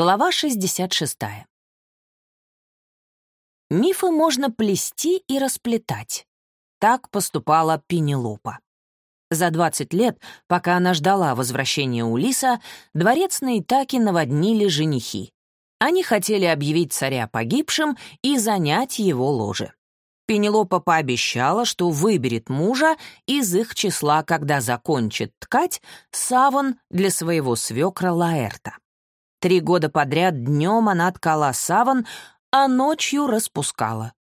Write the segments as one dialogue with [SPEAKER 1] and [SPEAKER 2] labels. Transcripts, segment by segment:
[SPEAKER 1] Глава 66. Мифы можно плести и расплетать. Так поступала Пенелопа. За 20 лет, пока она ждала возвращения Улиса, дворец на Итаке наводнили женихи. Они хотели объявить царя погибшим и занять его ложе. Пенелопа пообещала, что выберет мужа из их числа, когда закончит ткать саван для своего свекра Лаэрта. Три года подряд днем она ткала саван, а ночью распускала.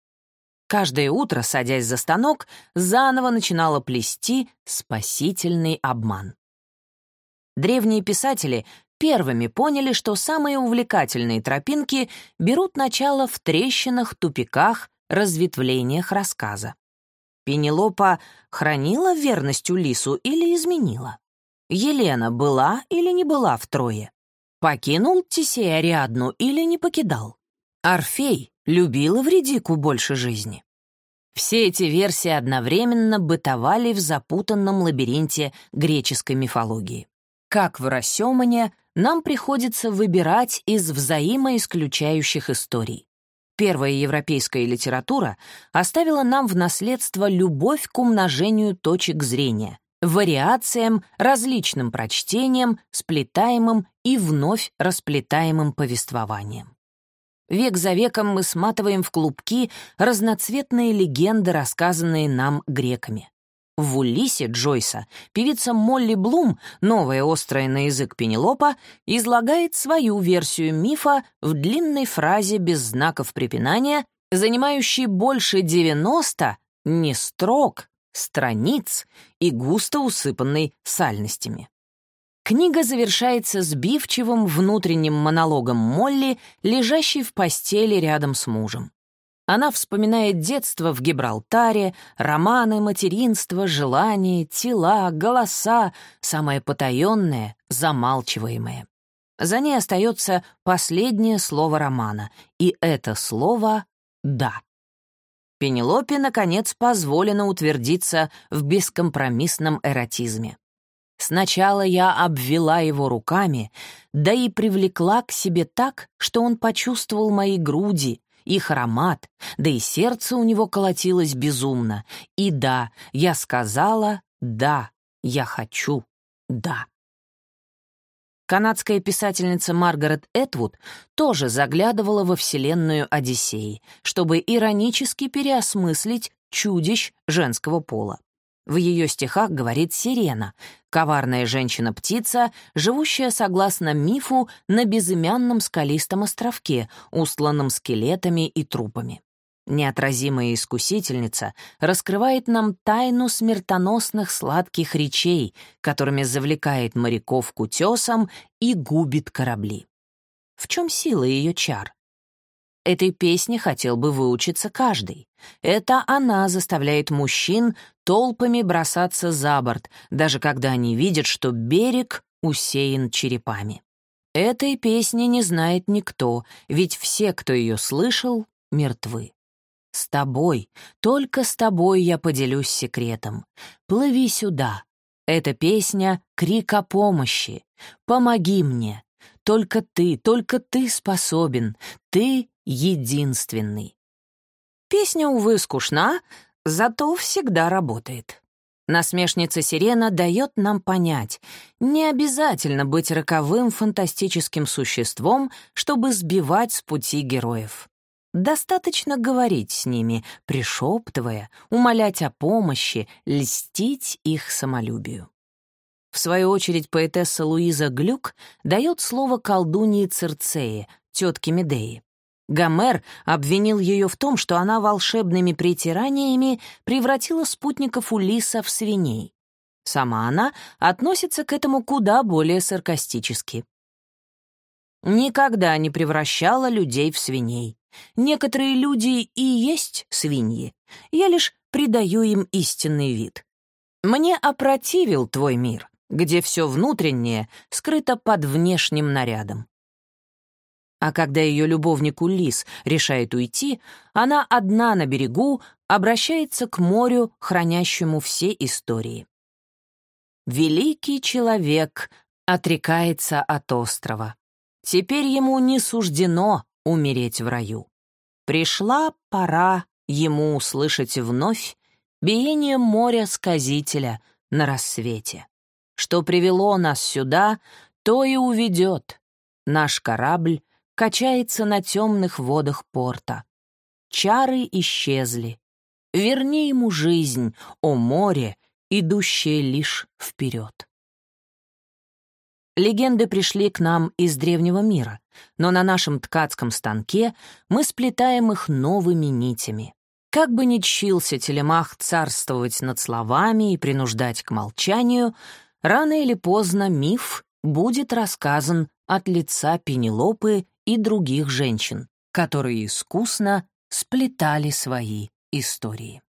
[SPEAKER 1] Каждое утро, садясь за станок, заново начинала плести спасительный обман. Древние писатели первыми поняли, что самые увлекательные тропинки берут начало в трещинах, тупиках, разветвлениях рассказа. Пенелопа хранила верность Улису или изменила? Елена была или не была втрое? Покинул Тесей Ариадну или не покидал? Орфей любил Эвредику больше жизни. Все эти версии одновременно бытовали в запутанном лабиринте греческой мифологии. Как в Рассемане, нам приходится выбирать из взаимоисключающих историй. Первая европейская литература оставила нам в наследство любовь к умножению точек зрения, вариациям, различным прочтениям, сплетаемым и вновь расплетаемым повествованием. Век за веком мы сматываем в клубки разноцветные легенды, рассказанные нам греками. В «Улисе» Джойса певица Молли Блум, новая острая на язык Пенелопа, излагает свою версию мифа в длинной фразе без знаков препинания, занимающей больше 90 не строк, страниц и густо усыпанной сальностями. Книга завершается сбивчивым внутренним монологом Молли, лежащей в постели рядом с мужем. Она вспоминает детство в Гибралтаре, романы, материнство, желания, тела, голоса, самое потаенное, замалчиваемое. За ней остается последнее слово романа, и это слово «да». Пенелопе, наконец, позволено утвердиться в бескомпромиссном эротизме. Сначала я обвела его руками, да и привлекла к себе так, что он почувствовал мои груди, их аромат, да и сердце у него колотилось безумно. И да, я сказала «да, я хочу, да». Канадская писательница Маргарет Этвуд тоже заглядывала во вселенную Одиссеи, чтобы иронически переосмыслить чудищ женского пола. В ее стихах говорит сирена, коварная женщина-птица, живущая, согласно мифу, на безымянном скалистом островке, устланном скелетами и трупами. Неотразимая искусительница раскрывает нам тайну смертоносных сладких речей, которыми завлекает моряков к утесам и губит корабли. В чем сила ее чар? Этой песне хотел бы выучиться каждый. Это она заставляет мужчин толпами бросаться за борт, даже когда они видят, что берег усеян черепами. Этой песни не знает никто, ведь все, кто ее слышал, мертвы. С тобой, только с тобой я поделюсь секретом. Плыви сюда. Эта песня — крик о помощи. Помоги мне. Только ты, только ты способен. Ты единственный. Песня, увы, скучна, зато всегда работает. Насмешница Сирена дает нам понять, не обязательно быть роковым фантастическим существом, чтобы сбивать с пути героев. Достаточно говорить с ними, пришептывая, умолять о помощи, льстить их самолюбию. В свою очередь поэтесса Луиза Глюк дает слово колдуньи Цирцеи, тетке Медеи. Гомер обвинил ее в том, что она волшебными притираниями превратила спутников Улиса в свиней. Сама она относится к этому куда более саркастически. Никогда не превращала людей в свиней. Некоторые люди и есть свиньи. Я лишь придаю им истинный вид. Мне опротивил твой мир, где все внутреннее скрыто под внешним нарядом. А когда ее любовник Улис решает уйти, она одна на берегу обращается к морю, хранящему все истории. Великий человек отрекается от острова. Теперь ему не суждено умереть в раю. Пришла пора ему услышать вновь биение моря-сказителя на рассвете. Что привело нас сюда, то и уведет. Наш корабль качается на темных водах порта. Чары исчезли. Верни ему жизнь, о море, идущее лишь вперед. Легенды пришли к нам из древнего мира, но на нашем ткацком станке мы сплетаем их новыми нитями. Как бы ни чился телемах царствовать над словами и принуждать к молчанию, рано или поздно миф будет рассказан от лица Пенелопы и других женщин, которые искусно сплетали свои истории.